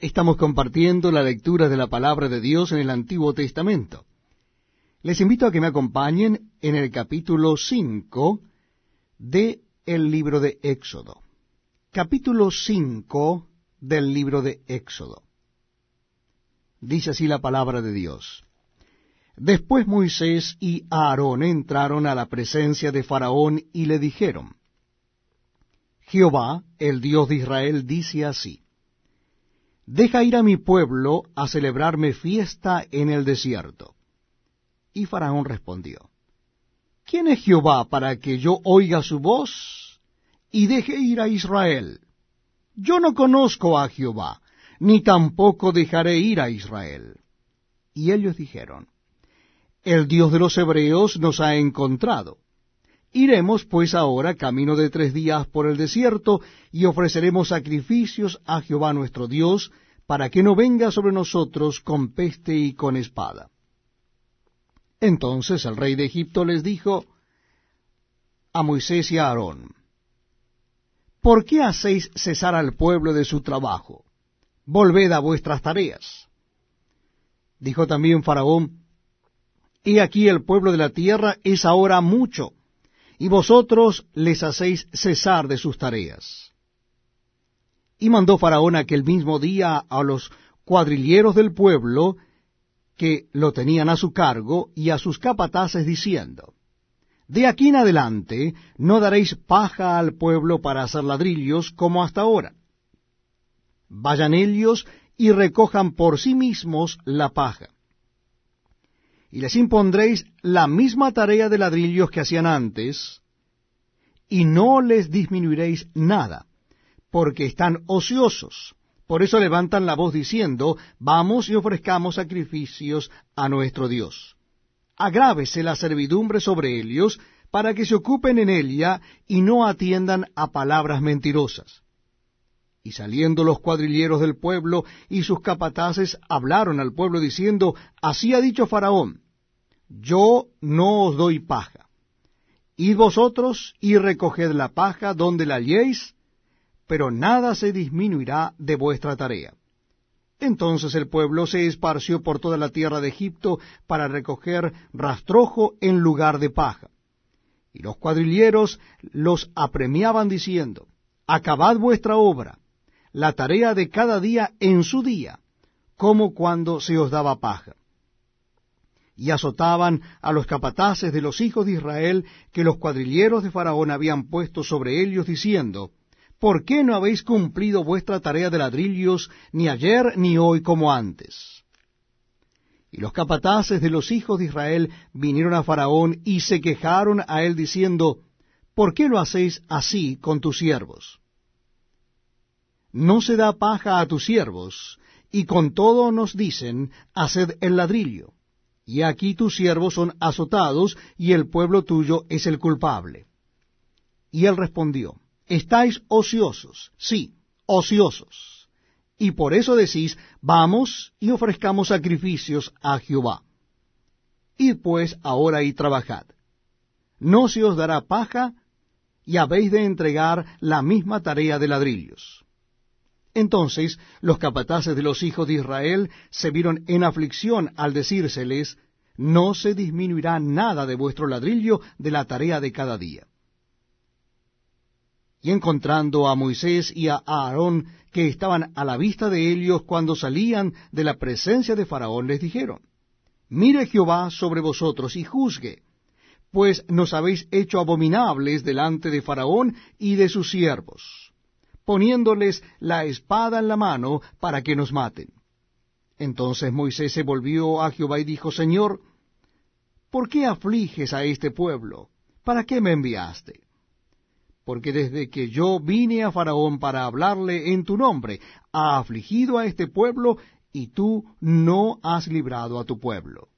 Estamos compartiendo la lectura de la palabra de Dios en el Antiguo Testamento. Les invito a que me acompañen en el capítulo 5 de el libro de Éxodo. Capítulo 5 del libro de Éxodo. Dice así la palabra de Dios. Después Moisés y Aarón entraron a la presencia de Faraón y le dijeron, Jehová, el Dios de Israel, dice así, Deja ir a mi pueblo a celebrarme fiesta en el desierto. Y Faraón respondió, ¿Quién es Jehová para que yo oiga su voz y deje ir a Israel? Yo no conozco a Jehová, ni tampoco dejaré ir a Israel. Y ellos dijeron, El Dios de los hebreos nos ha encontrado. Iremos pues ahora camino de tres días por el desierto y ofreceremos sacrificios a Jehová nuestro Dios, para que no venga sobre nosotros con peste y con espada. Entonces el rey de Egipto les dijo a Moisés y a Aarón, ¿por qué hacéis cesar al pueblo de su trabajo? Volved a vuestras tareas. Dijo también Faraón, He aquí el pueblo de la tierra es ahora mucho, y vosotros les hacéis cesar de sus tareas. Y mandó Faraón aquel mismo día a los cuadrilleros del pueblo que lo tenían a su cargo y a sus capataces diciendo, De aquí en adelante no daréis paja al pueblo para hacer ladrillos como hasta ahora. Vayan ellos y recojan por sí mismos la paja y les impondréis la misma tarea de ladrillos que hacían antes, y no les disminuiréis nada, porque están ociosos. Por eso levantan la voz diciendo, vamos y ofrezcamos sacrificios a nuestro Dios. Agrávese la servidumbre sobre ellos, para que se ocupen en ella y no atiendan a palabras mentirosas. Y saliendo los cuadrilleros del pueblo y sus capataces hablaron al pueblo diciendo, Así ha dicho Faraón, yo no os doy paja. Id vosotros y recoged la paja donde la halléis, pero nada se disminuirá de vuestra tarea. Entonces el pueblo se esparció por toda la tierra de Egipto para recoger rastrojo en lugar de paja. Y los cuadrilleros los apremiaban diciendo, Acabad vuestra obra, la tarea de cada día en su día, como cuando se os daba paja. Y azotaban a los capataces de los hijos de Israel que los cuadrilleros de Faraón habían puesto sobre ellos, diciendo, ¿Por qué no habéis cumplido vuestra tarea de ladrillos ni ayer ni hoy como antes? Y los capataces de los hijos de Israel vinieron a Faraón y se quejaron a él diciendo, ¿Por qué lo hacéis así con tus siervos? No se da paja a tus siervos, y con todo nos dicen, haced el ladrillo. Y aquí tus siervos son azotados, y el pueblo tuyo es el culpable. Y él respondió, estáis ociosos, sí, ociosos. Y por eso decís, vamos y ofrezcamos sacrificios a Jehová. Id pues ahora y trabajad. No se os dará paja, y habéis de entregar la misma tarea de ladrillos. Entonces los capataces de los hijos de Israel se vieron en aflicción al decírseles, no se disminuirá nada de vuestro ladrillo de la tarea de cada día. Y encontrando a Moisés y a Aarón, que estaban a la vista de ellos cuando salían de la presencia de Faraón, les dijeron, Mire Jehová sobre vosotros y juzgue, pues nos habéis hecho abominables delante de Faraón y de sus siervos poniéndoles la espada en la mano para que nos maten. Entonces Moisés se volvió a Jehová y dijo, Señor, ¿por qué afliges a este pueblo? ¿Para qué me enviaste? Porque desde que yo vine a Faraón para hablarle en tu nombre, ha afligido a este pueblo y tú no has librado a tu pueblo.